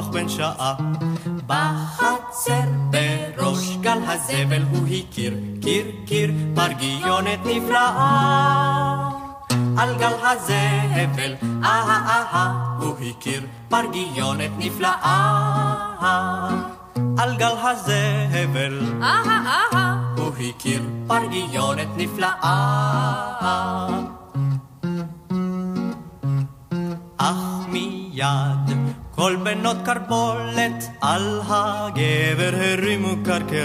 כאפרוח בן שעה. בחצר בראש גל הזבל הוא הכיר קיר קיר פרגיונת נפלאה. על גל הזבל אהה אהה הוא הכיר פרגיונת נפלאה. על גל הזבל אהה אהה הוא הכיר פרגיונת נפלאה.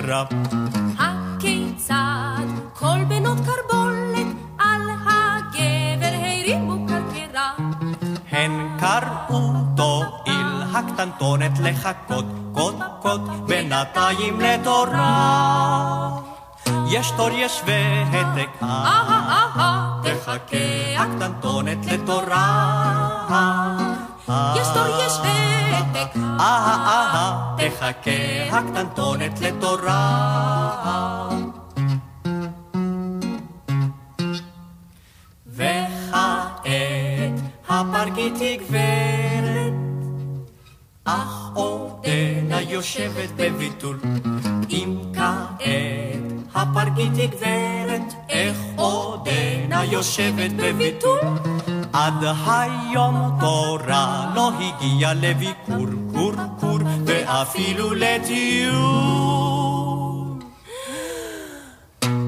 קרקרה. הכיצד כל בנות קרבולת על הגבר הרימו קרקרה. הן קראו תועיל הקטנטונת לחכות קוד קוד בינתיים לתורה. יש תור יש והתק אהה אהה תחכה הקטנטונת לתורה. יש תור יש ותק אהה אהה תחכה הקטנטונת לתורה. וכעת הפרגית היא גברת, אך עודנה יושבת בביטול. אם כעת הפרגית היא גברת, איך עודנה יושבת בביטול? עד היום תורה לא הגיע לביקור, קור קור, ואפילו לטיול.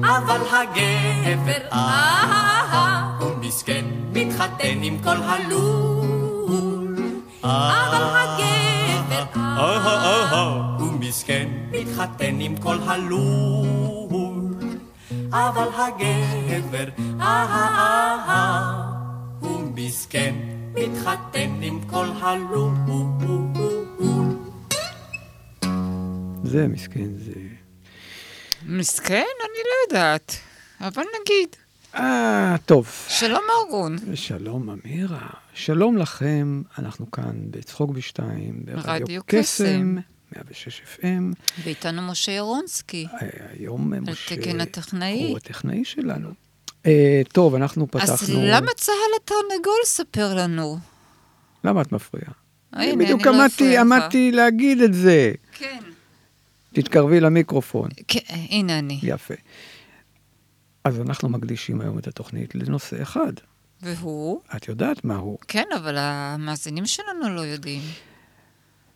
אבל הגבר, אהה הוא מסכן, מתחתן עם כל הלול. אבל הגבר אהה, הוא מסכן, מתחתן עם כל הלול. אבל הגבר, אהה אהה, הוא מסכן, מתחתן עם כל הלול. זה מסכן, זה... מסכן? אני לא יודעת. אבל נגיד. אה, טוב. שלום ארגון. שלום, אמירה. שלום לכם, אנחנו כאן בצחוק בשתיים, ברדיו רדיו קסם, קסם. 106 FM. ואיתנו משה ירונסקי. אה, היום משה... תקן הטכנאי. הוא הטכנאי שלנו. אה, טוב, אנחנו פתחנו... אז למה צהל התרנגול ספר לנו? למה את מפריעה? הנה, בדיוק אני לא עמדתי, לך. עמדתי להגיד את זה. כן. תתקרבי למיקרופון. כן, הנה אני. יפה. אז אנחנו מקדישים היום את התוכנית לנושא אחד. והוא? את יודעת מה הוא. כן, אבל המאזינים שלנו לא יודעים.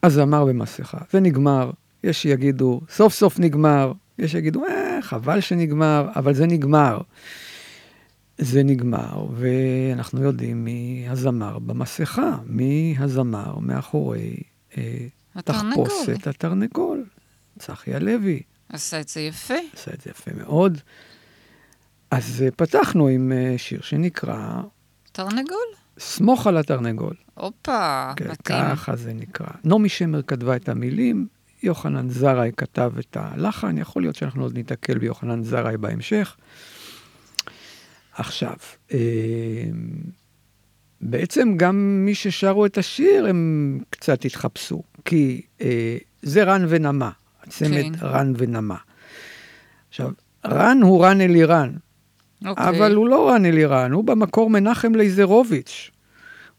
הזמר במסכה. זה נגמר. יש שיגידו, סוף סוף נגמר. יש שיגידו, אה, חבל שנגמר, אבל זה נגמר. זה נגמר, ואנחנו יודעים מי הזמר במסכה, מי הזמר מאחורי אה, התרנגול. תחפושת התרנגול. צחי הלוי. עשה את זה יפה. עשה את זה יפה מאוד. אז אה, פתחנו עם אה, שיר שנקרא תרנגול? סמוך על התרנגול. הופה, כן, מתאים. ככה זה נקרא. נעמי שמר כתבה את המילים, יוחנן זרעי כתב את הלחן, יכול להיות שאנחנו עוד ניתקל ביוחנן זרעי בהמשך. עכשיו, אה, בעצם גם מי ששרו את השיר הם קצת התחפשו, כי אה, זה רן ונמה, הצמד כן. רן ונמה. עכשיו, רן הוא רן אלירן, אוקיי. אבל הוא לא רן אלירן, הוא במקור מנחם לייזרוביץ'.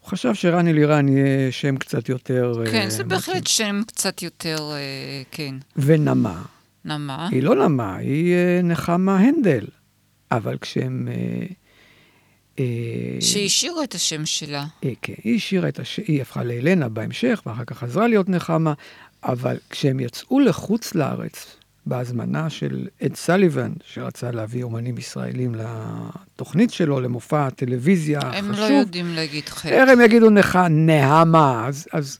הוא חשב שרן אלירן יהיה שם קצת יותר... כן, אה, זה. בהחלט שם קצת יותר, אה, כן. ונמה. נמה. היא לא נמה, היא אה, נחמה הנדל. אבל כשהם... אה, אה, שהשאירו את השם שלה. אה, כן, היא השאירה את הש... היא הפכה לאלנה בהמשך, ואחר כך חזרה להיות נחמה, אבל כשהם יצאו לחוץ לארץ, בהזמנה של אד סליבן, שרצה להביא אומנים ישראלים לתוכנית שלו, למופע הטלוויזיה הם החשוב, לא יודעים להגיד חטא. הם יגידו נח... נהמה? אז, אז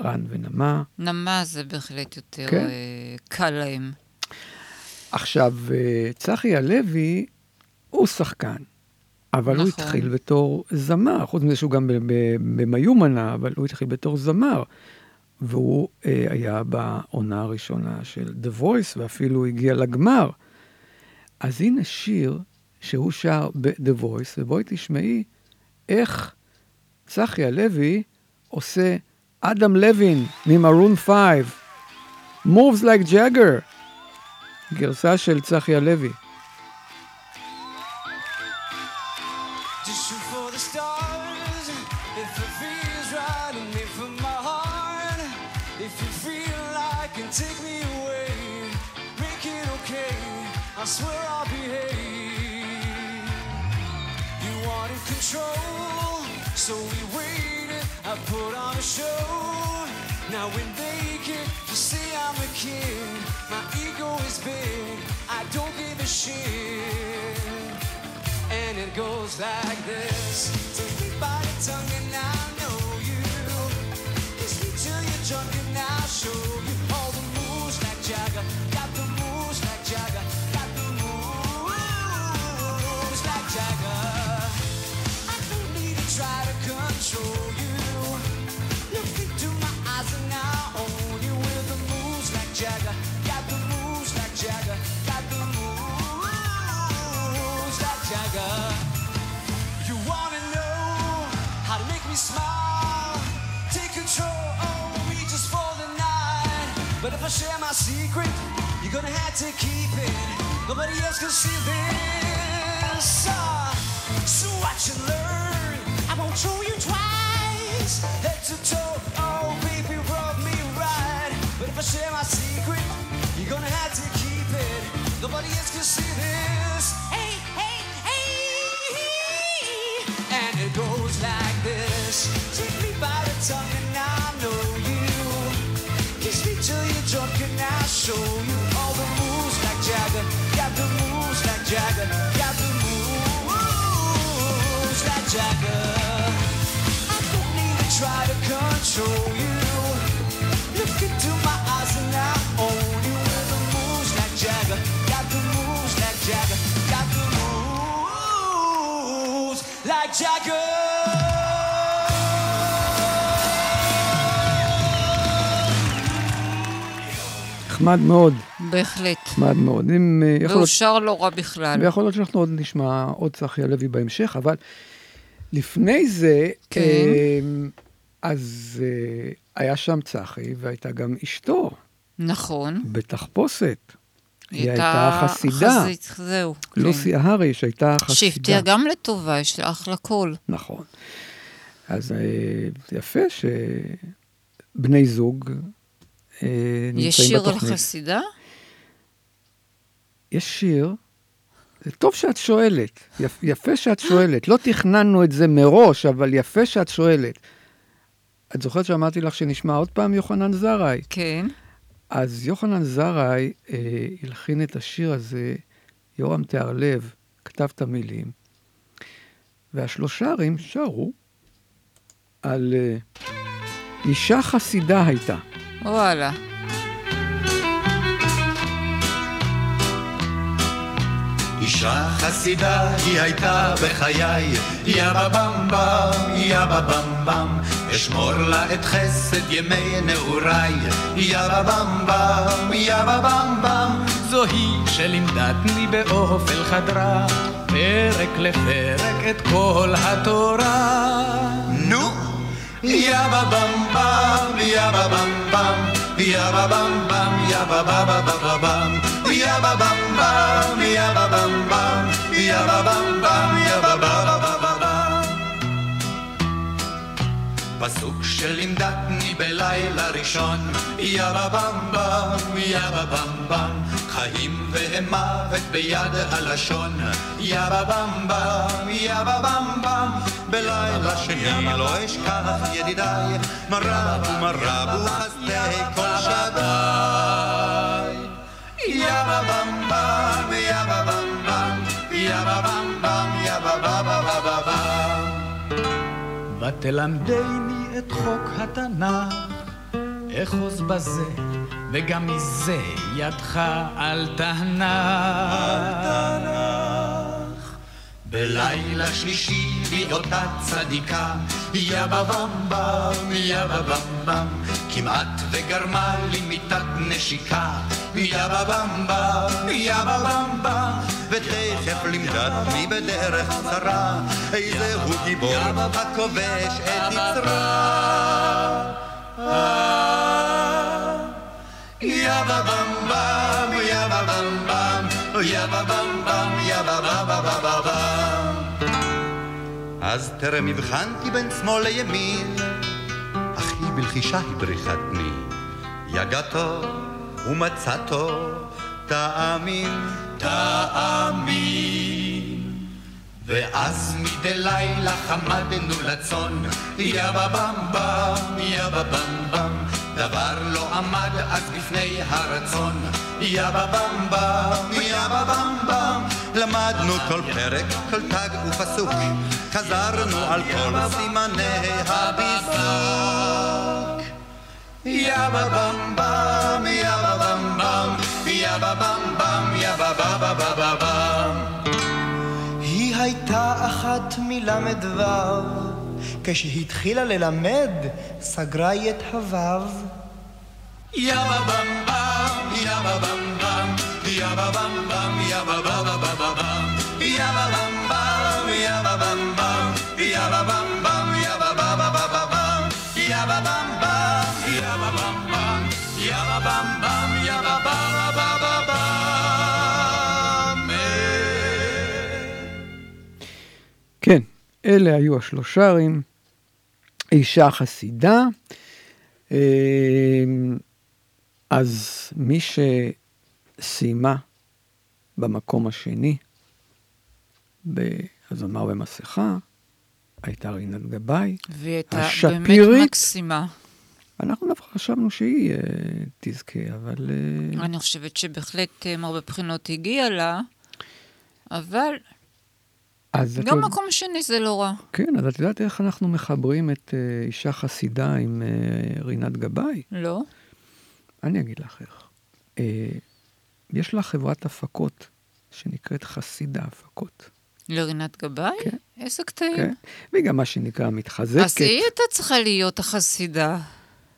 רן ונמה. נמה זה בהחלט יותר כן. קל להם. עכשיו, אה, צחי הלוי הוא שחקן, אבל הוא נכון. התחיל בתור זמר, חוץ מזה שהוא גם במיומנה, אבל הוא התחיל בתור זמר. והוא אה, היה בעונה הראשונה של The Voice, ואפילו הגיע לגמר. אז הנה שיר שהוא שר ב-The Voice, ובואי תשמעי איך צחי הלוי עושה אדם לוין ממרון 5, Moves like Jagger, גרסה של צחי הלוי. Just shoot for the stars if it feels right and if from my heart. If you feel like and take me away, make it okay. I swear I'll behave. You wanted control, so we waited. I put on a show. Now we're naked. you say I'm a kid. My ego is big. I don't give a shit. And it goes like this Take me by the tongue and I know you Kiss me till you're drunk and I'll show smile Take control of me just for the night But if I share my secret You're gonna have to keep it. Nobody else can see this. Ah, So watch and learn. I won't show you twice. Head to toe, oh baby, rub me right. But if I share my secret You're gonna have to keep it. Nobody else can see this. Hey show you all the moves like Jagger. Got the moves like Jagger. Got the moves like Jagger. I don't need to try to control you. Look into my eyes and I own you with the moves like Jagger. Got the moves like Jagger. Got the moves like Jagger. נחמד מאוד, בהחלט. נחמד מאוד. אם, אה, יכול והוא להיות, שר לא רע בכלל. ויכול להיות שאנחנו עוד נשמע עוד צחי הלוי בהמשך, אבל לפני זה, כן. אה, אז אה, היה שם צחי והייתה גם אשתו נכון. בתחפושת. היא הייתה חסידה. חזית, זהו. לוסי אהרי, שהייתה כן. חסידה. שהפתיעה גם לטובה, יש לה אחלה קול. נכון. אז יפה שבני זוג אה, נמצאים יש שיר על בתוכנית. חסידה? יש שיר, זה טוב שאת שואלת, יפ, יפה שאת שואלת. לא תכננו את זה מראש, אבל יפה שאת שואלת. את זוכרת שאמרתי לך שנשמע עוד פעם יוחנן זרעי? כן. אז יוחנן זרעי אה, הלחין את השיר הזה, יורם תיארלב כתב את המילים, והשלושרים שרו על אה, אישה חסידה הייתה. וואלה. אישה חסידה היא הייתה בחיי, יא בבמבם, יא בבמבם, אשמור לה את חסד ימי נעוריי, יא בבמבם, יא בבמבם, זו היא שלימדתני באופל חדרה, פרק לפרק את כל התורה. נו! יא בבמבם, יא בבמבם, יא בבמבם, יא בבבבבבם, יא בבמבם, יא בבמבם, יא בבמבם, יא בבבבבבם. פסוק שלימדתני בלילה ראשון, יא בבמבם, יא בבמבם, חיים ומוות ביד הלשון, יא בבמבם, יא בבמבם, בלילה שני לא אשכח ידידיי, מה רבו מה רבו חסדי כל שדי. יא בבמבם, יא בבמבם, יא בבמבם, יא בבבבבבם. ותלמדני את חוק התנ"ך, אחוז בזה וגם מזה ידך אל תנח. בלילה שלישי היא אותה צדיקה, יא בבמבם, יא בבמבם, כמעט וגרמה לי מיתת נשיקה, יא בבמבם, יא בבמבם, ותכף לימדתני בדרך קצרה, איזהו גיבור הכובש את יצרה. בבבבבבם. אז טרם הבחנתי בין שמאל לימין, אך היא בלחישה הבריחתני. יגעתו ומצאתו, תאמין, תאמין. ואז מדי לילה חמדנו לצאן, יא בבמבם, יא בבמבם, דבר לא עמד אז בפני הרצון, יא בבמבם, יא בבמבם, למדנו כל פרק, כל תג ופסוק, חזרנו על כל סימני הביסוק. יא בבמבם, יא בבמבם, יא בבמבם. היא הייתה אחת מל"ו, כשהתחילה ללמד, סגרה היא את הוו. יא בבמבם, יא בבמבם, יא בבמבם, יא בבבבבבם, יא בבמבם, יא אלה היו השלושרים. אישה חסידה. אה, אז מי שסיימה במקום השני, בהזמר במסכה, הייתה רינת גבאי. והיא הייתה באמת. מקסימה. אנחנו דווקא חשבנו שהיא אה, תזכה, אבל... אה, אני חושבת שבהחלט אה, מהרבה בחינות הגיעה לה, אבל אז גם יודע- מקום שני זה לא רע. כן, אז את יודעת איך אנחנו מחברים את אה, אישה חסידה עם אה, רינת גבאי? לא? אני אגיד לך איך. אה, יש לה חברת הפקות שנקראת חסידה הפקות. לרינת גבאי? כן. איזה קטעים. כן? והיא גם מה שנקרא מתחזקת. אז היא הייתה צריכה להיות החסידה.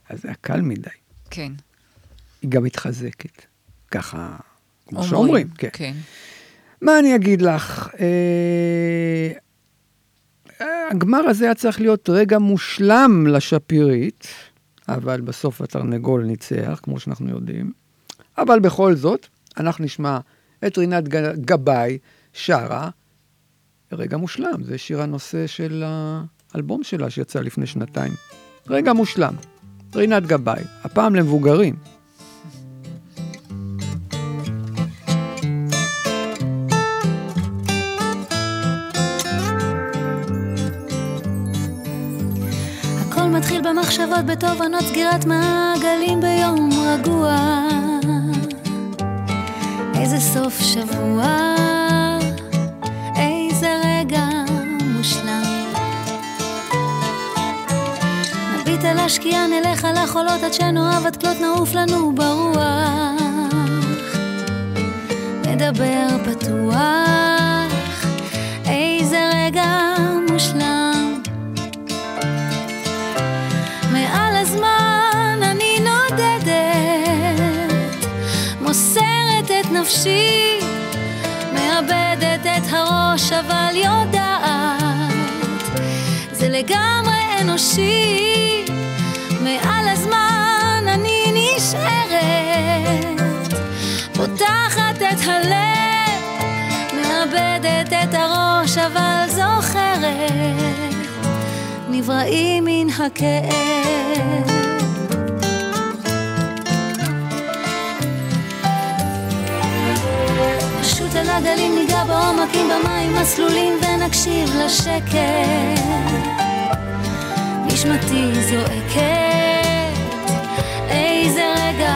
אז זה היה קל מדי. כן. היא גם מתחזקת. ככה, כמו אומרים, שאומרים. כן. כן. מה אני אגיד לך? אה, הגמר הזה היה צריך להיות רגע מושלם לשפירית, אבל בסוף התרנגול ניצח, כמו שאנחנו יודעים. אבל בכל זאת, אנחנו נשמע את רינת גבאי שרה רגע מושלם. זה שיר הנושא של האלבום שלה שיצא לפני שנתיים. רגע מושלם. רינת גבאי, הפעם למבוגרים. מתחיל במחשבות בתובנות סגירת מעגלים ביום רגוע. איזה סוף שבוע, איזה רגע מושלם. נביט על השקיעה, נלך על החולות עד שנאהב עד כלות נעוף לנו ברוח. נדבר פתוח, נפשי, מאבדת את הראש אבל יודעת, זה לגמרי אנושי, מעל הזמן אני נשארת, פותחת את הלב, מאבדת את הראש אבל זוכרת. נבראים מן הכאב. הגלים ניגע בעומקים במים מסלולים ונקשיב לשקט. נשמתי זועקת, איזה רגע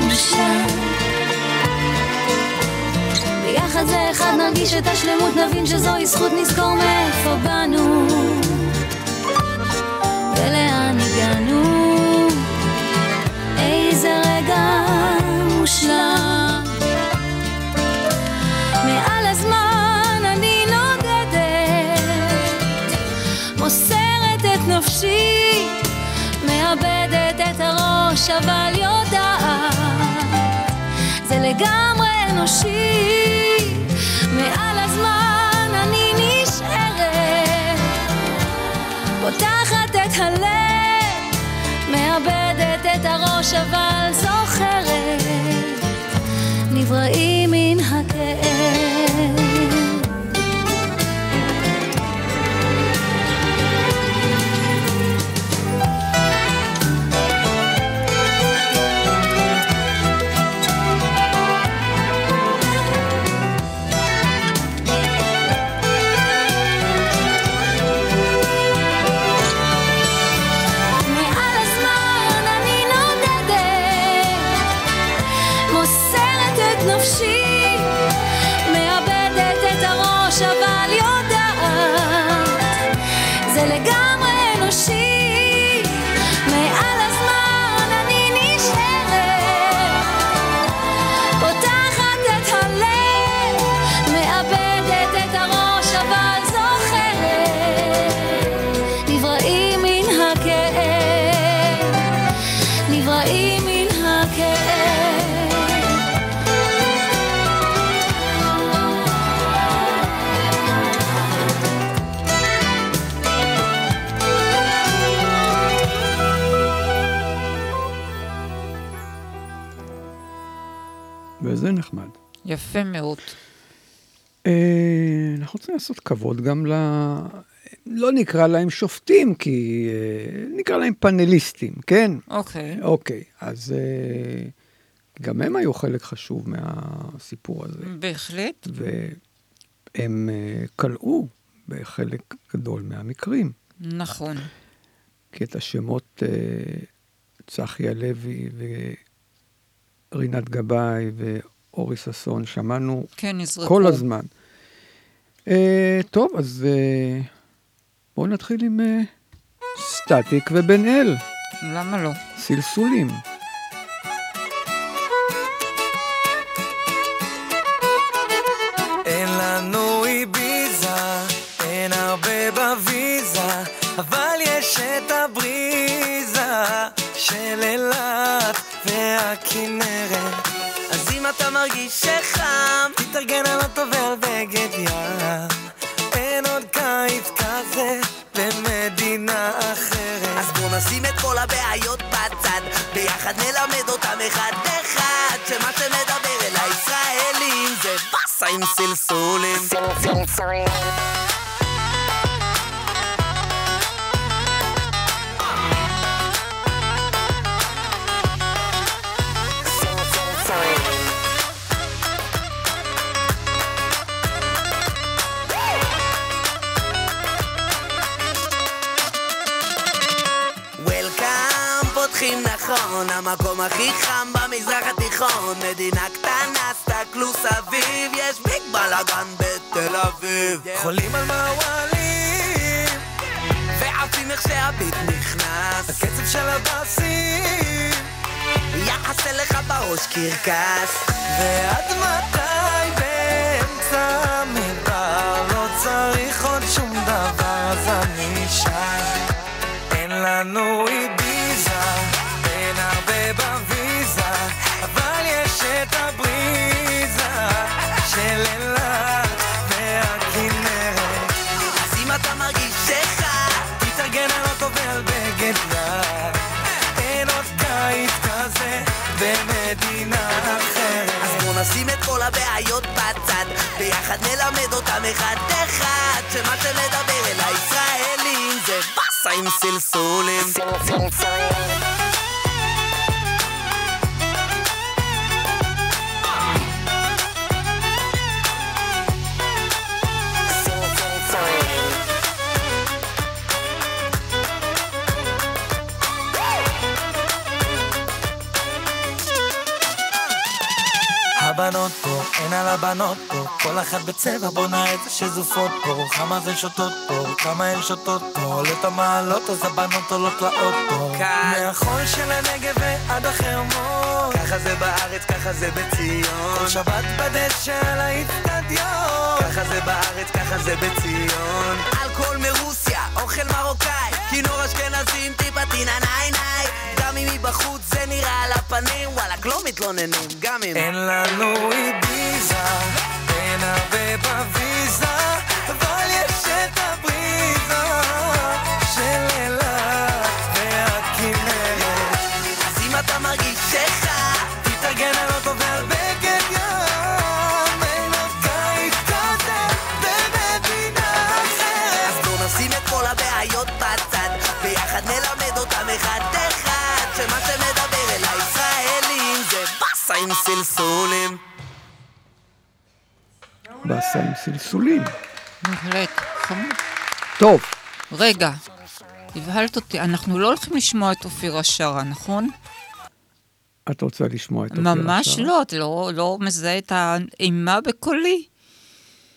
מושלם. ביחד זה אחד נרגיש את השלמות, נבין שזוהי זכות, נזכור מאיפה באנו. ולאן הגענו? איזה רגע נפשי, מאבדת את הראש אבל יודעת, זה לגמרי אנושי, מעל הזמן אני נשארת, פותחת את הלב, מאבדת את הראש אבל זוכרת, נבראים מן הכאב. יפה מאוד. אה, אנחנו רוצים לעשות כבוד גם ל... לא נקרא להם שופטים, כי אה, נקרא להם פאנליסטים, כן? אוקיי. אוקיי, אז אה, גם הם היו חלק חשוב מהסיפור הזה. בהחלט. והם כלאו בחלק גדול מהמקרים. נכון. כי את השמות צחי הלוי ורינת גבאי ואורי ששון שמענו כן, נזרקו. כל הזמן. אה, טוב, אז אה, בואו נתחיל עם אה, סטטיק ובן אל. למה לא? סלסולים. אחד אחד, שמה שמדבר אל הישראלים זה באסה עם סלסולים. וולקאם, נכון, המקום הכי חם במזרח התיכון, מדינה קטנה, סתכלו סביב, יש ביג בלאגן בתל אביב. חולים על מעוולים, ועפים איך שהביט נכנס, הקצב של הבאסים, יעשה לך בראש קרקס. ועד מתי באמצע המדבר לא צריך עוד שום דבר? אז אני שם. אין לנו איביזה, אחד אחד, שמה שמדבר אל הישראלים זה באסה עם סלסולים. הבנות פה, אין על הבנות פה. כל אחת בצבע בונה את זה שזופות פה. כמה זה שותות פה, כמה הן שותות פה. עולה את המעלות אז הבנות עולות לאוטו. מהחול של הנגב ועד החרמון ככה זה בארץ, ככה זה בציון. כל שבת בדשא על האיצטדיון. ככה זה בארץ, ככה זה בציון. אלכוהול מרוסיה, אוכל מרוקאי, כינור אשכנזי אשכנזים טיפה טינה ניי ניי. גם אם מבחוץ זה נראה על הפנים וואלכ לא מתלוננים גם אם. אין לנו איביזה, אין הרבה בוויזה, עם סלסולים. בהחלט, חמוד. טוב, רגע, הבהלת אותי, אנחנו לא הולכים לשמוע את אופירה שרה, נכון? את רוצה לשמוע את אופירה ממש שרה? לא, את לא, לא מזהה את האימה בקולי?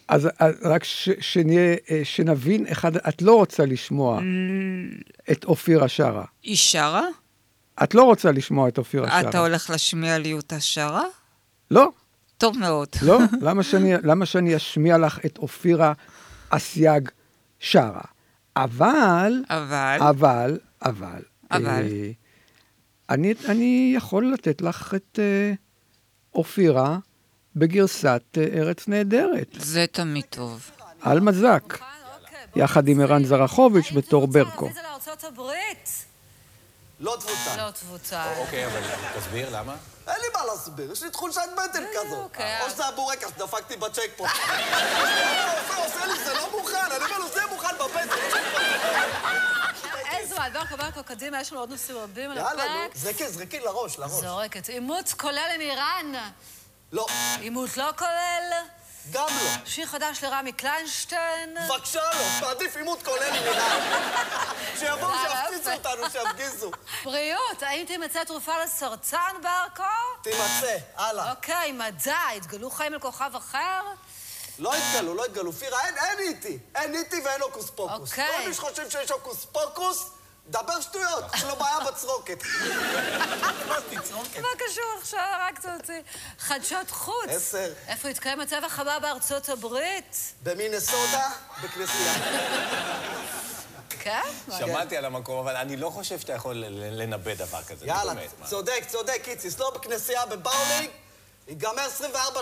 אז אז רק ש, שנהיה, אה, שנבין, אחד, את לא רוצה לשמוע את אופירה שרה. היא שרה? את לא רוצה לשמוע את אופירה שרה. אתה הולך להשמיע לי אותה שרה? לא, טוב מאוד. לא. למה שאני, למה שאני אשמיע לך את אופירה אסייג שרה? אבל, אבל, אבל, אבל, אבל. אה, אני, אני יכול לתת לך את אה, אופירה בגרסת אה, ארץ נהדרת, זה תמיד טוב. על מזק, יחד עם ערן זרחוביץ' בתור ברקו. לא תבוצע. לא תבוצע. אוקיי, אבל תסביר למה. אין לי מה להסביר, יש לי תחושת בטן כזאת. אוקיי. או שזה הבורקס שדפקתי בצ'ק פה. עושה, עושה לי, זה לא מוכן, אני אומר לו, זה מוכן בבטן. איזו ברקו, ברקו, קדימה, יש לנו עוד נושאים רבים על יאללה, נו, הפרק. זרקי, זרקי לראש, לראש. זורקת. עימות כולל עם איראן. לא. עימות לא כולל. גם לא. שיר חדש לרמי קליינשטיין. בבקשה לא, מעדיף עימות כולל עם איראן. שיבואו, שיפציצו אותנו, שיפגיזו. בריאות, האם תימצא תרופה לסרטן, ברקו? תימצא, הלאה. אוקיי, מדע, התגלו חיים על כוכב אחר? לא התגלו, לא התגלו. פירה, אין, איטי. אין איטי ואין הוקוס פוקוס. אוקיי. כל מי שחושב שיש הוקוס פוקוס, דבר שטויות, יש לו בעיה בצרוקת. מה קשור עכשיו? רק תוציא. חדשות חוץ. עשר. איפה התקיים הטבח הבא בארצות הברית? במינסודה, בכנסייה. כן? שמעתי על המקום, אבל אני לא חושב שאתה יכול לנבא דבר כזה. יאללה? צודק, צודק, איציס. לא בכנסייה בבאולינג, ייגמר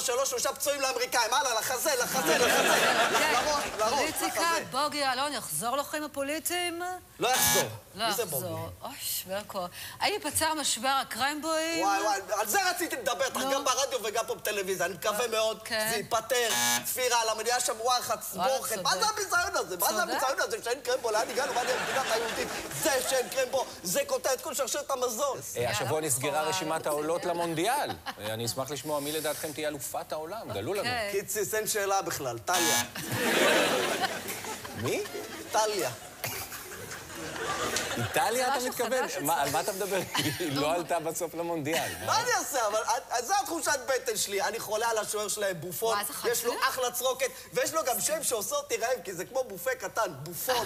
24-3, שלושה פצועים לאמריקאים. הלאה, לחזה, לחזה, לחזה. לראש, לראש, פוליטיקה, לחזה. בוגי יעלון יחזור לחיים הפוליטיים? לא יחזור. לא מי זה בוגי? יחזור. אוי, ברקו. האם ייפצע משבר הקרמבויים? וואי וואי, על זה רציתי לדבר איתך גם ברדיו וגם פה בטלוויזיה. אני מקווה מאוד, כן. זה ייפתר. צפירה, למה נהיה שם וואחד, סבוכת. מה. זה הביזיון הזה? מה זה. הביזיון הזה שאין קרמבו? לאן הגענו? מה זה מדינת היהודית? זה שאין קרמבו, זה קוטע את כל שרשרת המזון. אה, השבוע נסגרה רשימת העולות למונדיאל. אה, אני אשמח לשמוע מי לדעתכם תהיה אלופת העולם. גלו לנו. אוקיי. קיציס, אין שאלה בכלל. טליה. מי? טליה. איטליה אתה מתכוון? על מה אתה מדבר? היא לא עלתה בסוף למונדיאל. מה אני אעשה? אבל אה, זו התחושת בטן שלי. אני חולה על השוער שלהם, בופון. יש לו. אחלה צרוקת, ויש לו גם שם שעושה אותי רעב, כי זה כמו בופה קטן, בופון.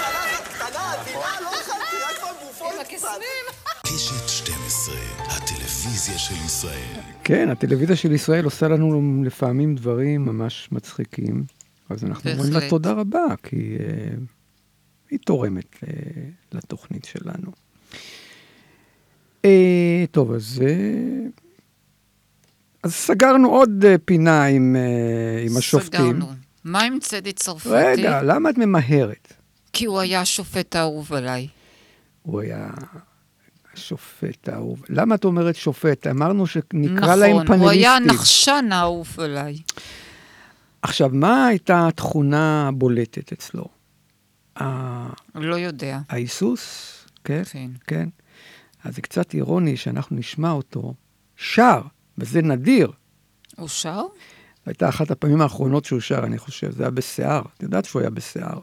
צלחת קטנה, עדינה, לא אכלתי, רק כבר בופון עם קצת. הקסמים. קשת 12, הטלוויזיה של ישראל. כן, הטלוויזיה של ישראל עושה לנו לפעמים דברים ממש מצחיקים, אז אנחנו אומרים לה. תודה רבה, כי uh, היא תורמת uh, לתוכנית שלנו. Uh, טוב, אז, uh, אז סגרנו עוד פינה עם, עם השופטים. סגרנו. מה עם צדי צרפתי? רגע, למה את ממהרת? כי הוא היה השופט האהוב עליי. הוא היה השופט האהוב. למה את אומרת שופט? אמרנו שנקרא נכון, להם הוא פאנליסטים. היה הנחשן האהוב עליי. עכשיו, מה הייתה התכונה הבולטת אצלו? לא יודע. ההיסוס, כן? כן. כן. אז זה קצת אירוני שאנחנו נשמע אותו שר, וזה נדיר. הוא שר? הייתה אחת הפעמים האחרונות שהוא שר, אני חושב, זה היה בשיער. את יודעת שהוא היה בשיער.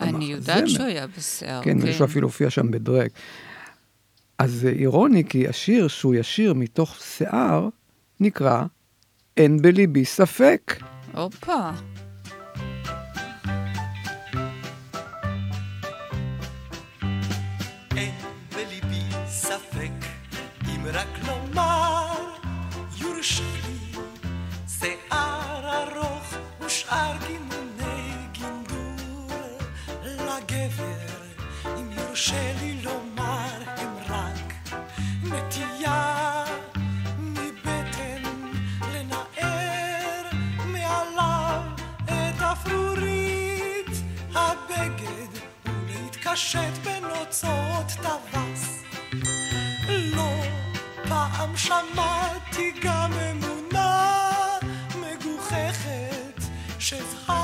אני יודעת. שהוא היה בשיער, כן, כן. מישהו אפילו הופיע שם בדרג. אז זה אירוני, כי השיר שהוא ישיר מתוך שיער, נקרא "אין בליבי ספק". הופה. אם רק לומר יורשה לי שיער ארוך ושאר גינוני גינדור לגבר יורשה לי לומר הם רק נטייה מבטן לנער מעליו את אפרורית הבגד ולהתקשט בנוצות טווס. פעם שמעתי גם אמונה מגוחכת שזהב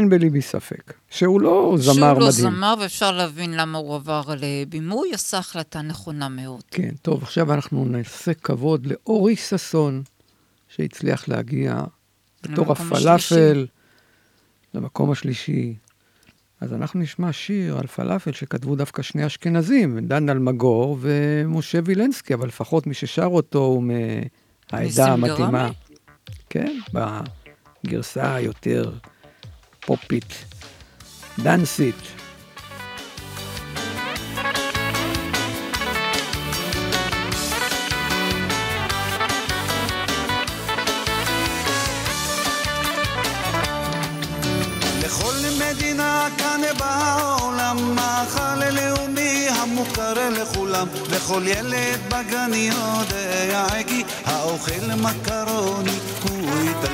אין בליבי ספק שהוא לא זמר שהוא לא מדהים. זמר, ואפשר להבין למה הוא עבר לבימוי, עשה החלטה נכונה מאוד. כן, טוב, עכשיו אנחנו נעשה כבוד לאורי ששון, שהצליח להגיע בתור הפלאפל. למקום השלישי. אז אנחנו נשמע שיר על פלאפל שכתבו דווקא שני אשכנזים, דן אלמגור ומשה וילנסקי, אבל לפחות מי ששר אותו הוא מהעדה המתאימה. כן, בגרסה היותר פופית, דנסית. לכולם. לכל ילד בגן יודע כי האוכל מקרוני הוא איטלקי.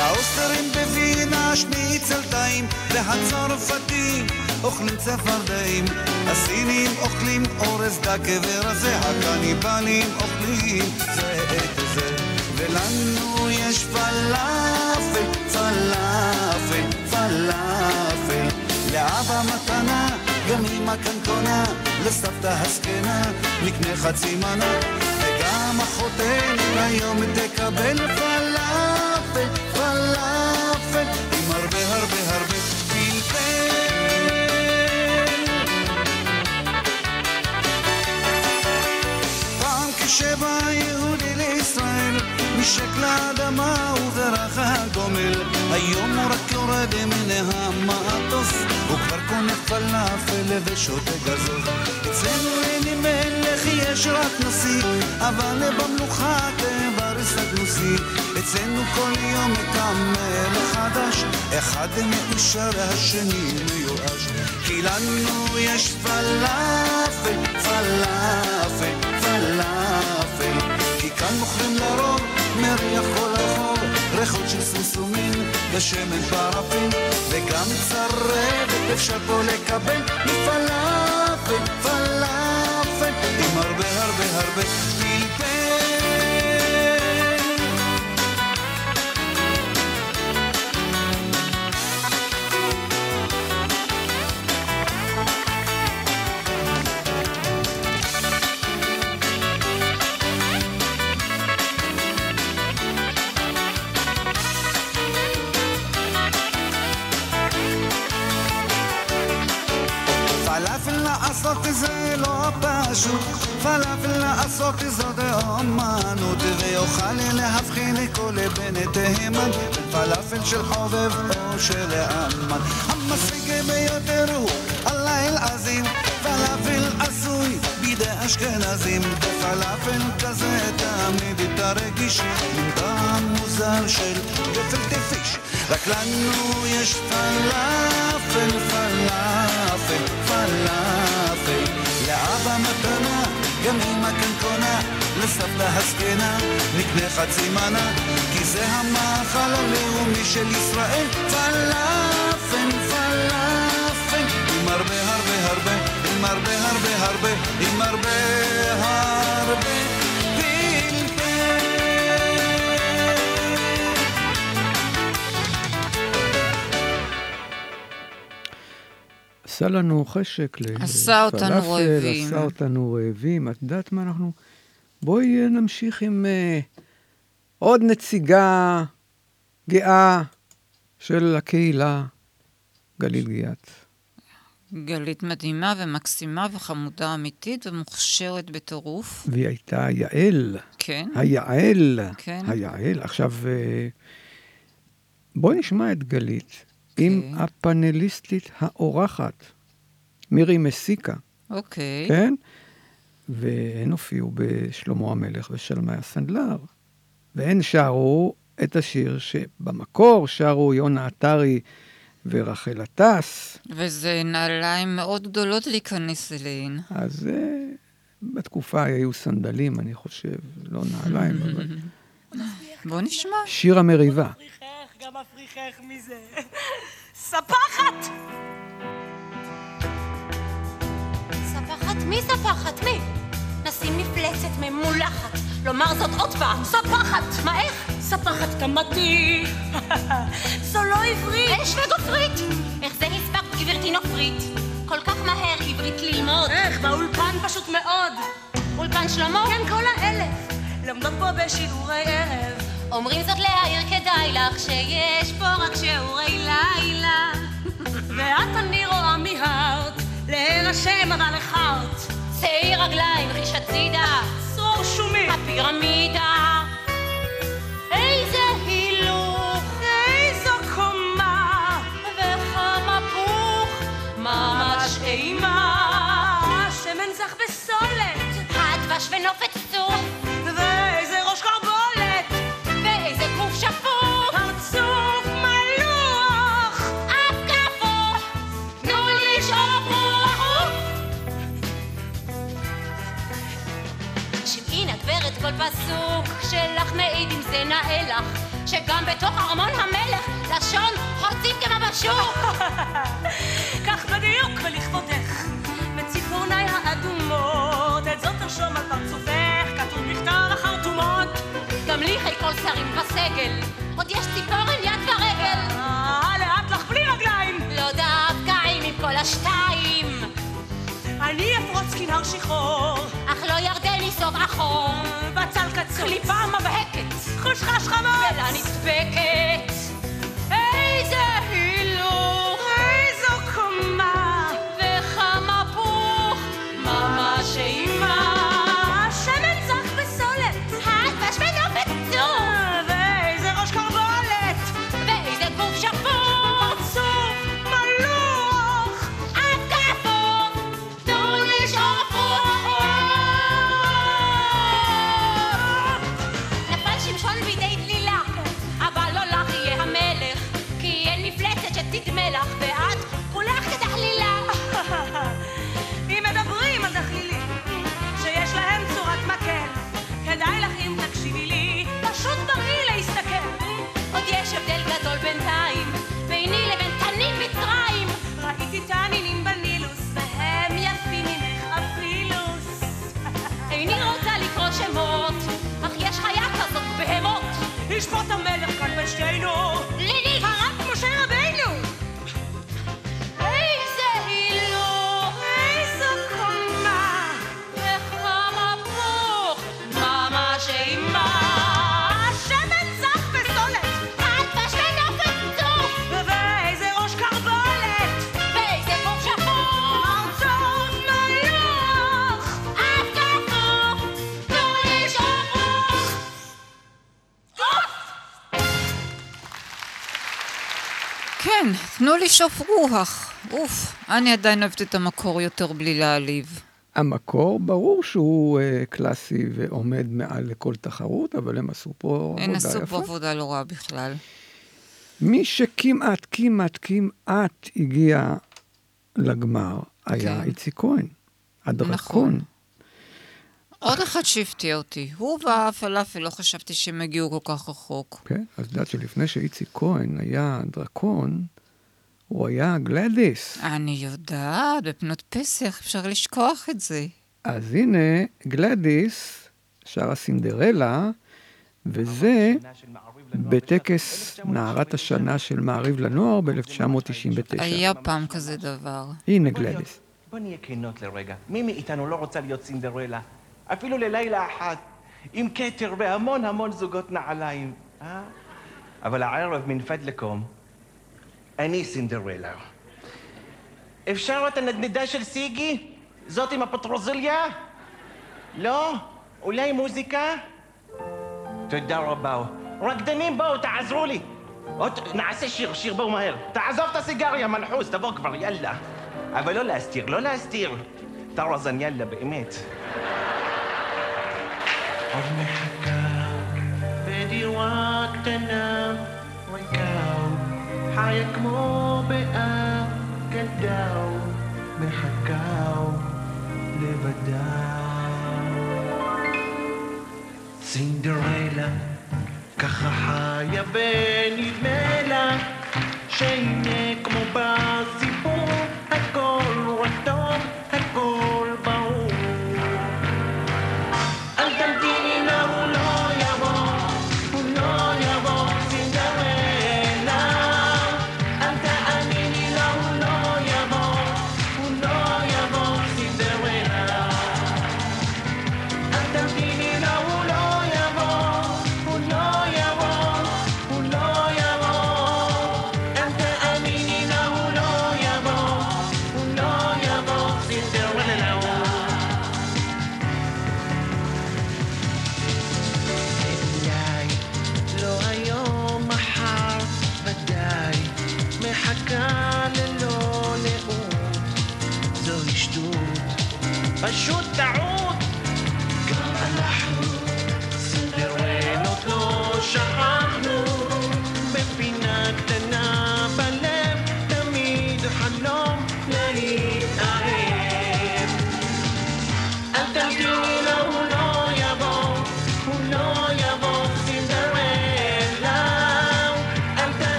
לאוסטרים בווינה שניצל טעים, והצרפתים אוכלים צפרדעים. הסינים אוכלים אורז דק ורזה, הקניבלים אוכלים זה את זה. ולנו יש פלאפל, פלאפל, פלאפל. לאבא מתנה, גם אמא כאן קונה, לסבתא הזקנה, נקנה חצי מנה. וגם אחותנו היום תקבל פלאפל, נשק לאדמה וברך הגומל. היום הוא רק יורד מן המטוס, הוא כבר קונה פלאפל ושותה גזוז. אצלנו אין מלך, יש רק נשיא, אבל במלוכה תבריס הגנוסי. אצלנו כל יום קם מלך חדש, אחד מאושר והשני מיואש. כי לנו יש פלאפל, פלאפל. מריח כל הרחוב, ריחות של סומסומים ושמן פרפין, וגם צרבת אפשר פה לקבל מפלאפל, פלאפל, עם הרבה הרבה הרבה לעשות זאת אומנות, ויוכל להבחין כל בני תימן, פלאפל של חובב או של אמן. המשיג ביותר הוא הליל עזים, פלאפל עשוי בידי אשכנזים, בפלאפל כזה תמיד תרגיש, עם טעם מוזר של גפילטע פיש. רק לנו יש פלאפל, פלאפל, פלאפל. לאבא מתנה, גם אמא כאן קונה, לסבתא הזקנה, נקנה חצי מנה, כי זה המאכל הלאומי של ישראל. פלאפל, פלאפל, עם הרבה הרבה הרבה, עם הרבה הרבה עם הרבה עשה לנו חשק לפלאפל, עשה אותנו רעבים. עשה אותנו רעבים. את יודעת מה אנחנו בואי נמשיך עם uh, עוד נציגה גאה של הקהילה, גלית גיאת. גלית מדהימה ומקסימה וחמודה אמיתית ומוכשרת בטירוף. והיא הייתה יעל. כן. היעל. כן. היעל. עכשיו, אה, בואי נשמע את גלית עם כן. הפאנליסטית האורחת, מירי מסיקה. אוקיי. כן? והן הופיעו בשלמה המלך ושלמי הסנדלר. והן שרו את השיר שבמקור שרו יונה עטרי ורחל עטס. וזה נעליים מאוד גדולות להיכנס אליהן. אז uh, בתקופה היו סנדלים, אני חושב, לא נעליים, אבל... בוא נשמע. שיר המריבה. גם אפריחך מזה. ספחת! ספחת? מי ספחת? מי? נשים מפלצת ממולחת. לומר זאת עוד פעם. ספחת! מה איך? ספחת קמתי. זו לא עברית. אש וגופרית! איך זה הספקת, גברתי נופרית? כל כך מהר עברית ללמוד. איך? באולפן פשוט מאוד. אולפן שלמה? כן, כל האלף. לומדות פה בשידורי ערב. אומרים זאת להעיר כדאי לך, שיש פה רק שיעורי לילה. ואת אני רואה מיהרת, להירשם אבל איחרת. שאי רגליים, חיש הצידה. צרור שומי. הפירמידה. איזה הילוך. איזו קומה. וכמה פוך. ממש אימה. שמן זך בסולת. הדבש ונופת צוף. גברת כל פסוק שלך מעיד אם זה נאה לך שגם בתוך ארמון המלך לשון חוצים כמו בשוק כך בדיוק ולכבודך בציפורניי האדומות את זאת תרשום על פרצופך כתוב מכתב החרטומות גם לי חלקול שרים בסגל עוד יש ציפורן יד ורגל. אה, לאט לך בלי רגליים. לא דווקא עם כל השתיים. אני אפרוץ כנהר שחור אך לא ירדני סוף אחור קליפה מבהקת. חושך חמוץ! ולה נדבקת שוף רוח. אוף, אני עדיין אוהבת את המקור יותר בלי להעליב. המקור, ברור שהוא uh, קלאסי ועומד מעל לכל תחרות, אבל הם עשו פה הם עבודה עשו פה יפה. עבודה לא רעה בכלל. מי שכמעט, כמעט, כמעט הגיע לגמר היה כן. איציק כהן, הדרקון. נכון. עוד אחד שהפתיע אותי. הוא והפלאפל, לא חשבתי שהם הגיעו כל כך רחוק. כן, אז את יודעת שלפני שאיציק כהן היה דרקון, הוא היה גלדיס. אני יודעת, בפנות פסח אפשר לשכוח את זה. אז הנה, גלדיס שרה סינדרלה, וזה בטקס נערת השנה של מעריב לנוער ב-1999. היה פעם כזה דבר. הנה גלדיס. בוא נהיה כנות לרגע. מי מאיתנו לא רוצה להיות סינדרלה? אפילו ללילה אחת. עם כתר והמון המון זוגות נעליים. אה? אבל הערב מן פדלקום, אני סינדרלה. אפשר את הנדנדה של סיגי? זאת עם הפטרוזיליה? לא? אולי מוזיקה? תודה רבה. רקדנים בואו, תעזרו לי. עוד נעשה שיר, שיר בואו מהר. תעזוב את הסיגריה, מנחוס, תבוא כבר, יאללה. אבל לא להסתיר, לא להסתיר. טרזן, יאללה, באמת. עוד מחכה בדירה קטנה, ריקה, חיה כמו באגדה, מחכה לבדה. סינדרלה, ככה חיה ונדמה לה שהנה כמו בסיפור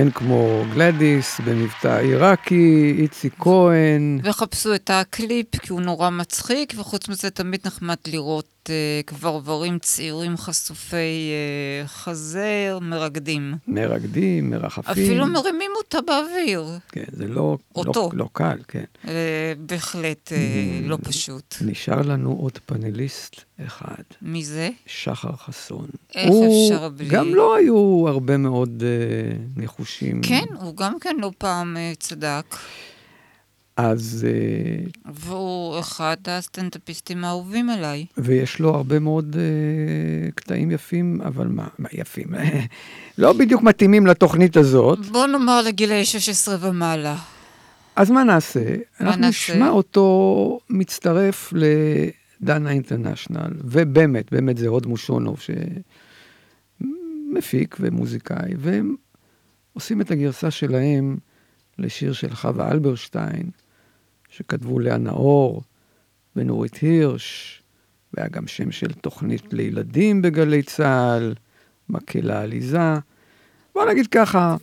אין כמו גלדיס במבטא עיראקי, איציק כהן. וחפשו את הקליפ כי הוא נורא מצחיק, וחוץ מזה תמיד נחמד לראות אה, גברברים צעירים חשופי אה, חזה, מרקדים. מרקדים, מרחפים. אפילו מרימים אותה באוויר. כן, זה לא, אותו. לא, לא קל, כן. אה, בהחלט אה, לא פשוט. נשאר לנו עוד פאנליסט אחד. מי זה? שחר חסון. איך הוא- אפשר בלי? גם לא היו הרבה מאוד אה, ניחושים. כן, הוא גם כן לא פעם אה, צדק. אז, אה, והוא אחד הסטנדאפיסטים האהובים עליי. ויש לו הרבה מאוד אה, קטעים יפים, אבל מה, מה יפים? לא בדיוק מתאימים לתוכנית הזאת. בוא נאמר לגילאי 16 ומעלה. אז מה נעשה? מה אנחנו נעשה? נשמע אותו מצטרף לדנה אינטרנשיונל, ובאמת, באמת זה הוד מושונוב שמפיק ומוזיקאי, והם עושים את הגרסה שלהם לשיר של חווה אלברשטיין, שכתבו לאה נאור ונורית הירש, והיה גם שם של תוכנית לילדים בגלי צה"ל, מקהלה עליזה. בוא נגיד ככה,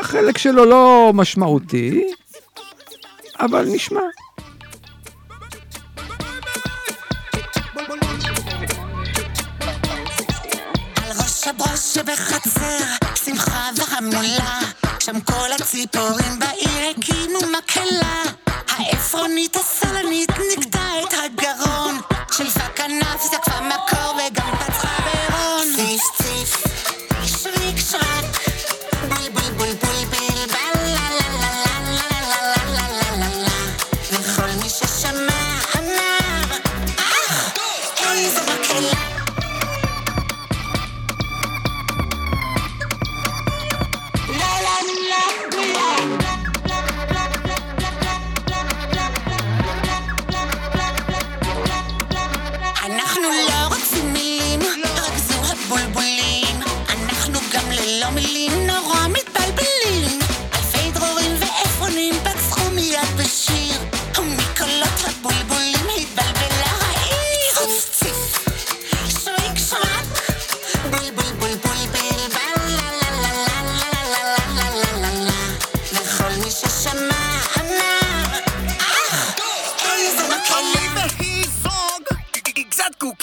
החלק שלו לא משמעותי, אבל נשמע. על ראש הברוש שבחצר, שמחה והמולה, שם כל הציפורים בעיר הקימו מקהלה, העפרונית הסלנית נקטעה.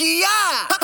Yeah!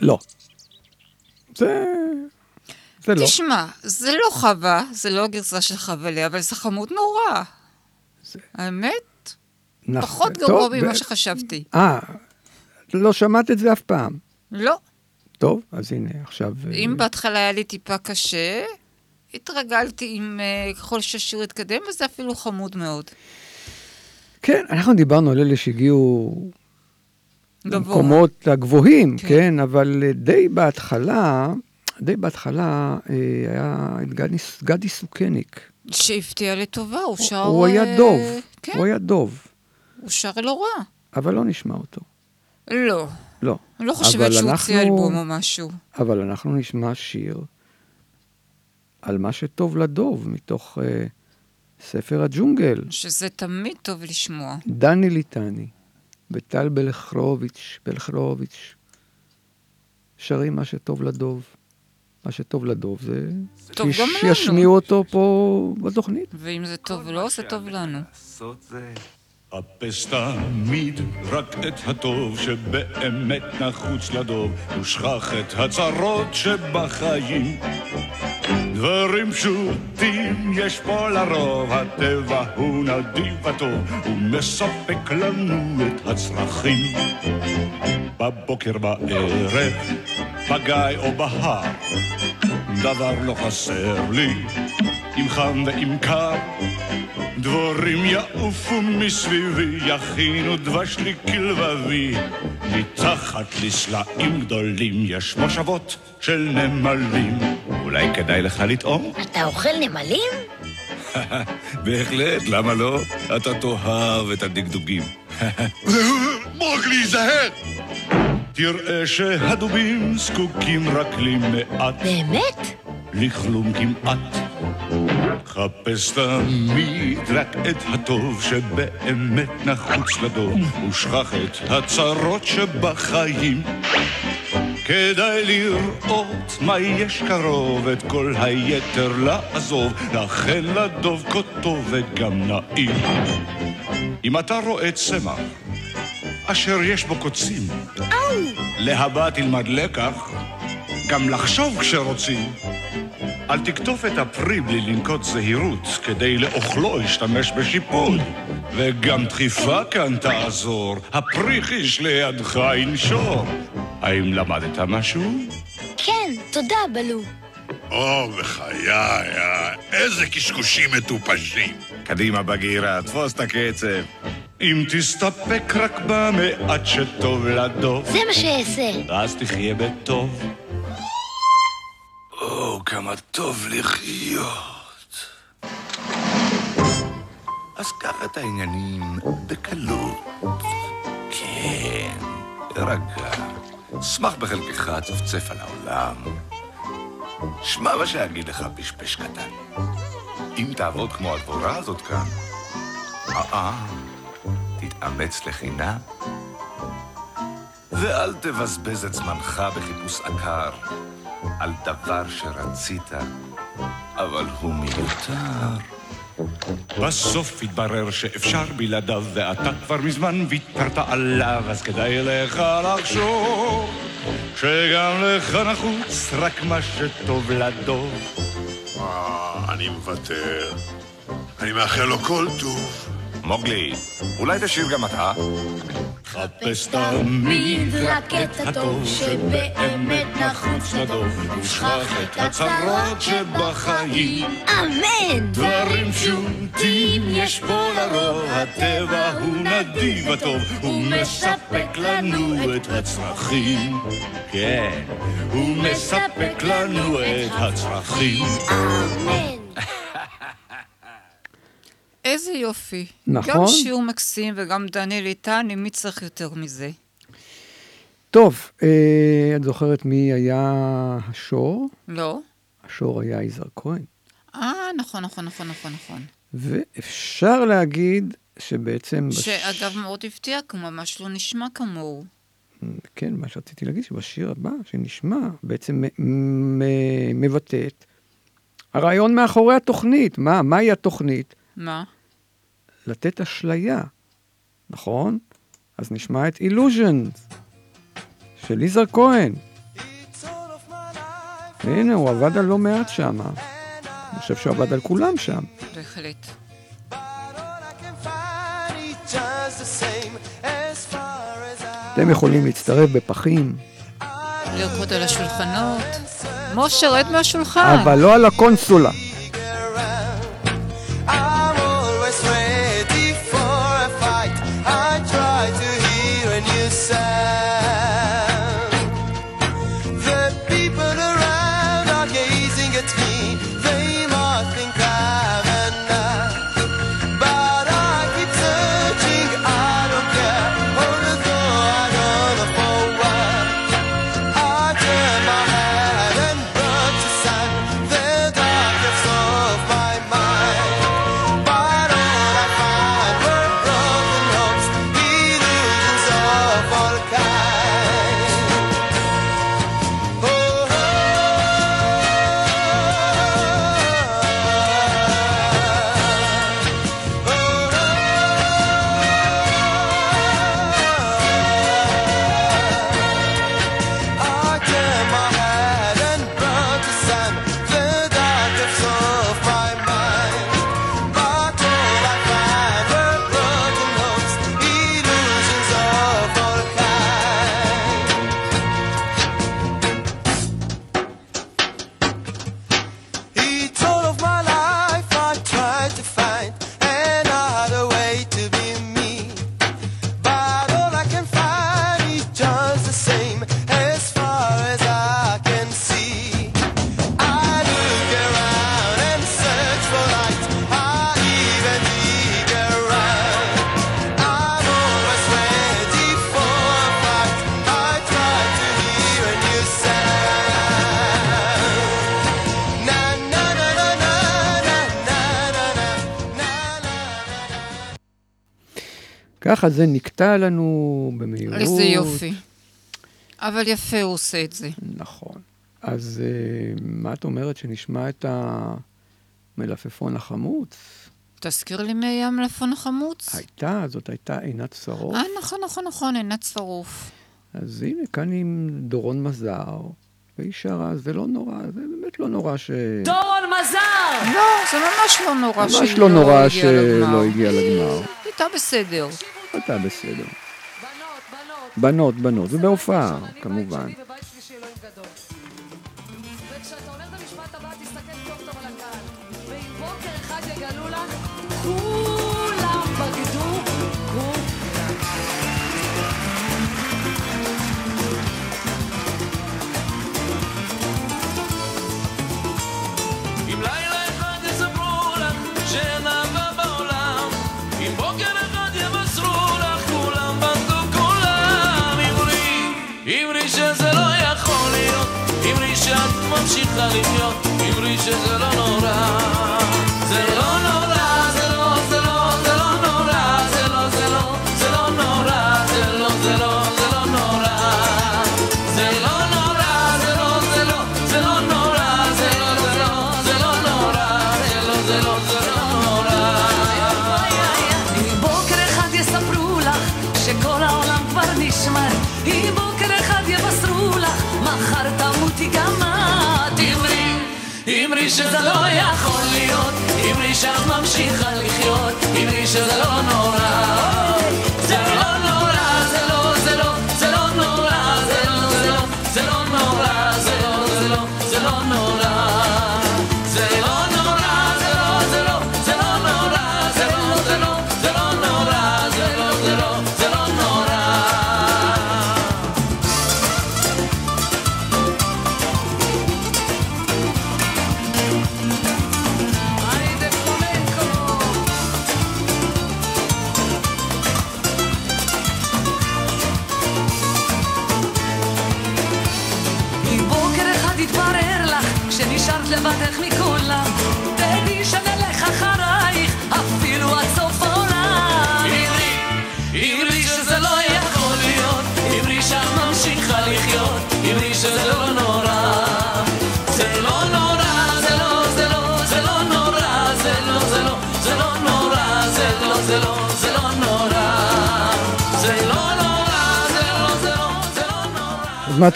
לא לא. זה... זה לא. תשמע, זה לא חווה, זה לא הגרסה של חווה אבל זה חמוד נורא. האמת, נכון. פחות גרוע ו- ממה שחשבתי. אה, לא שמעת את זה אף פעם. לא. טוב, אז הנה, עכשיו... אה, אם בהתחלה היה לי טיפה קשה, התרגלתי עם אה, ככל שהשיר התקדם, וזה אפילו חמוד מאוד. כן, אנחנו דיברנו על אלה שהגיעו גבוה. למקומות הגבוהים, כן. כן, אבל אה, די בהתחלה, די בהתחלה אה, היה את גדי, גדי סוכניק. שהפתיע לטובה, הוא שר... הוא היה דוב, כן, הוא היה דוב, הוא שר לא רע. אבל לא נשמע אותו. לא. לא. אני לא חושבת שהוא אנחנו- הוציא אלבום או משהו. אבל אנחנו נשמע שיר על מה שטוב לדוב, מתוך אה, ספר הג'ונגל. שזה תמיד טוב לשמוע. דני ליטני וטל בלכרוביץ', בלכרוביץ', שרים מה שטוב לדוב. מה שטוב לדוב זה טוב שיש- גם לנו. שישמיעו אותו פה בתוכנית. ואם זה טוב לו, זה טוב לנו. חפש תמיד רק את הטוב שבאמת נחוץ לדוב, ושכח את הצרות שבחיים. דברים פשוטים יש פה לרוב, הטבע הוא נדיב וטוב, הוא מספק לנו את הצרכים. בבוקר בערב, בגיא או בהר, דבר לא חסר לי, אם חם ואם קר. דבורים יעופו מסביבי, יכינו דבש לי כלבבי. מתחת לסלעים גדולים יש מושבות של נמלים. אולי כדאי לך לטעום? אתה אוכל נמלים? בהחלט, למה לא? אתה תאהב את הדגדוגים. בורג להיזהר! תראה שהדובים זקוקים רק למעט. באמת? לכלום כמעט. חפש תמיד רק את הטוב שבאמת נחוץ לדוב, ושכח את הצרות שבחיים. כדאי לראות מה יש קרוב, את כל היתר לעזוב, לכן לדוב כה טוב וגם נעים. אם אתה רואה צמח, אשר יש בו קוצים, להבא תלמד לקח, גם לחשוב כשרוצים. אל תקטוף את הפרי בלי לנקוט זהירות, כדי לאוכלו השתמש בשיפוד. וגם דחיפה כאן תעזור, הפרי חיש לידך ינשור. האם למדת משהו? כן, תודה, בלו. או, בחיי, איזה קשקושים מטופשים. קדימה, בגירה, תפוס את הקצב. אם תסתפק רק במעט שטוב לדוב. זה מה שאעשה. אז תחיה בטוב. או, כמה טוב לחיות. אז קח את העניינים בקלות. כן, תירגע. שמח בחלקך, צפצף על העולם. שמע מה שאגיד לך, פשפש קטן. אם תעבוד כמו הדבורה הזאת כאן, אה-אה, תתאמץ לחינם, ואל תבזבז את זמנך בחיפוש עקר על דבר שרצית, אבל הוא מיותר. בסוף התברר שאפשר בלעדיו, ואתה כבר מזמן ויתרת עליו, אז כדאי לך לחשוב שגם לך נחוץ רק מה שטוב לדוב. אה, אני מוותר. אני מאחל לו כל טוב. מוגלי, אולי תשאיר גם אתה? חפש תמיד רק את הטוב שבאמת נחוץ לדוב, ושכח את הצרות שבחיים. אמן! דברים פשוטים יש פה לרוב, הטבע הוא נדיב הטוב, הוא מספק לנו את הצרכים. כן, הוא מספק לנו את הצרכים. אמן! איזה יופי. נכון. גם שיר מקסים וגם דניאל איתן, מי צריך יותר מזה? טוב, אה, את זוכרת מי היה השור? לא? השור היה יזהר כהן. אה, נכון, נכון, נכון, נכון, נכון. ואפשר להגיד שבעצם... בש- שאגב מאוד הפתיע, כי ממש לא נשמע כמוהו. כן, מה שרציתי להגיד, שבשיר הבא, שנשמע, בעצם מ- מ- מבטא את הרעיון מאחורי התוכנית. מה, מהי התוכנית? מה? לתת אשליה, נכון? אז נשמע את Illusions של יזהר כהן. הנה, הוא עבד על לא מעט שם. אני חושב שהוא עבד על כולם שם. בהחלט. אתם יכולים להצטרף בפחים, לרקוד על השולחנות. משה, רד מהשולחן. אבל לא על הקונסולה. ככה זה נקטע לנו במהירות. איזה יופי. אבל יפה הוא עושה את זה. נכון. אז אה, מה את אומרת, שנשמע את המלפפון החמוץ? תזכיר לי מי היה המלפון החמוץ? הייתה, זאת הייתה עינת שרוף. אה, נכון, נכון, נכון, עינת שרוף. אז הנה, כאן עם דורון מזר, והיא שרה, זה לא נורא, זה באמת לא נורא ש... דורון מזר! לא, זה ממש לא נורא ממש שהיא לא נורא הגיעה לגמר. שלא הגיעה לגמר. הייתה בסדר. הייתה בסדר. בנות, בנות, בנות, בנות, ובהופעה, כמובן. שאת ממשיכה לחיות אמרי שזה לא נורא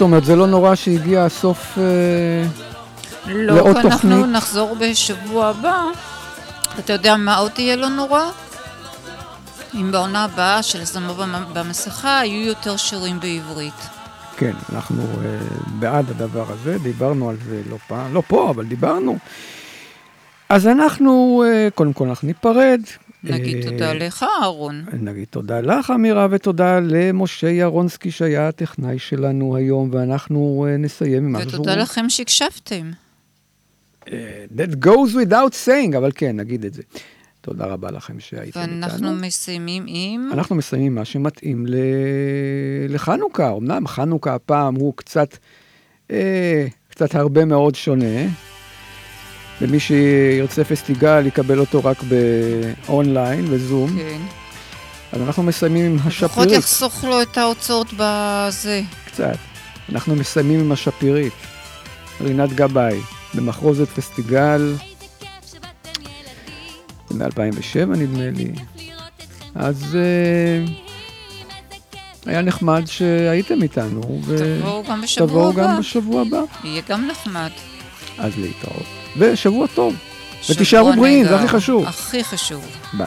את אומרת, זה לא נורא שהגיע הסוף אה, לא, לעוד כי אנחנו תוכנית? נחזור בשבוע הבא. אתה יודע מה עוד תהיה לא נורא? אם בעונה הבאה של זמר במ- במסכה יהיו יותר שירים בעברית. כן, אנחנו אה, בעד הדבר הזה, דיברנו על זה לא פעם, לא פה, אבל דיברנו. אז אנחנו, אה, קודם כל אנחנו ניפרד. נגיד אה, תודה לך, אהרון. נגיד תודה לך, אמירה, ותודה למשה ירונסקי, שהיה הטכנאי שלנו היום, ואנחנו אה, נסיים עם משהו. ותודה לכם שהקשבתם. That goes without saying, אבל כן, נגיד את זה. תודה רבה לכם שהייתם איתנו. ואנחנו מסיימים עם... אנחנו מסיימים מה שמתאים ל... לחנוכה. אמנם חנוכה הפעם הוא קצת, אה, קצת הרבה מאוד שונה. ומי שירצה פסטיגל יקבל אותו רק באונליין, בזום. כן. אז אנחנו מסיימים עם לפחות השפירית. יחסוך לו את ההוצאות בזה. קצת. אנחנו מסיימים עם השפירית. רינת גבאי, במחרוזת פסטיגל. מ-2007 נדמה לי. אז אה, היה נחמד שהייתם איתנו. ו... תבואו גם בשבוע תבואו הבא. גם בשבוע הבא. יהיה גם נחמד. אז להתראות. ושבוע טוב. ותישארו בריאים, זה. הכי חשוב. הכי חשוב. ביי.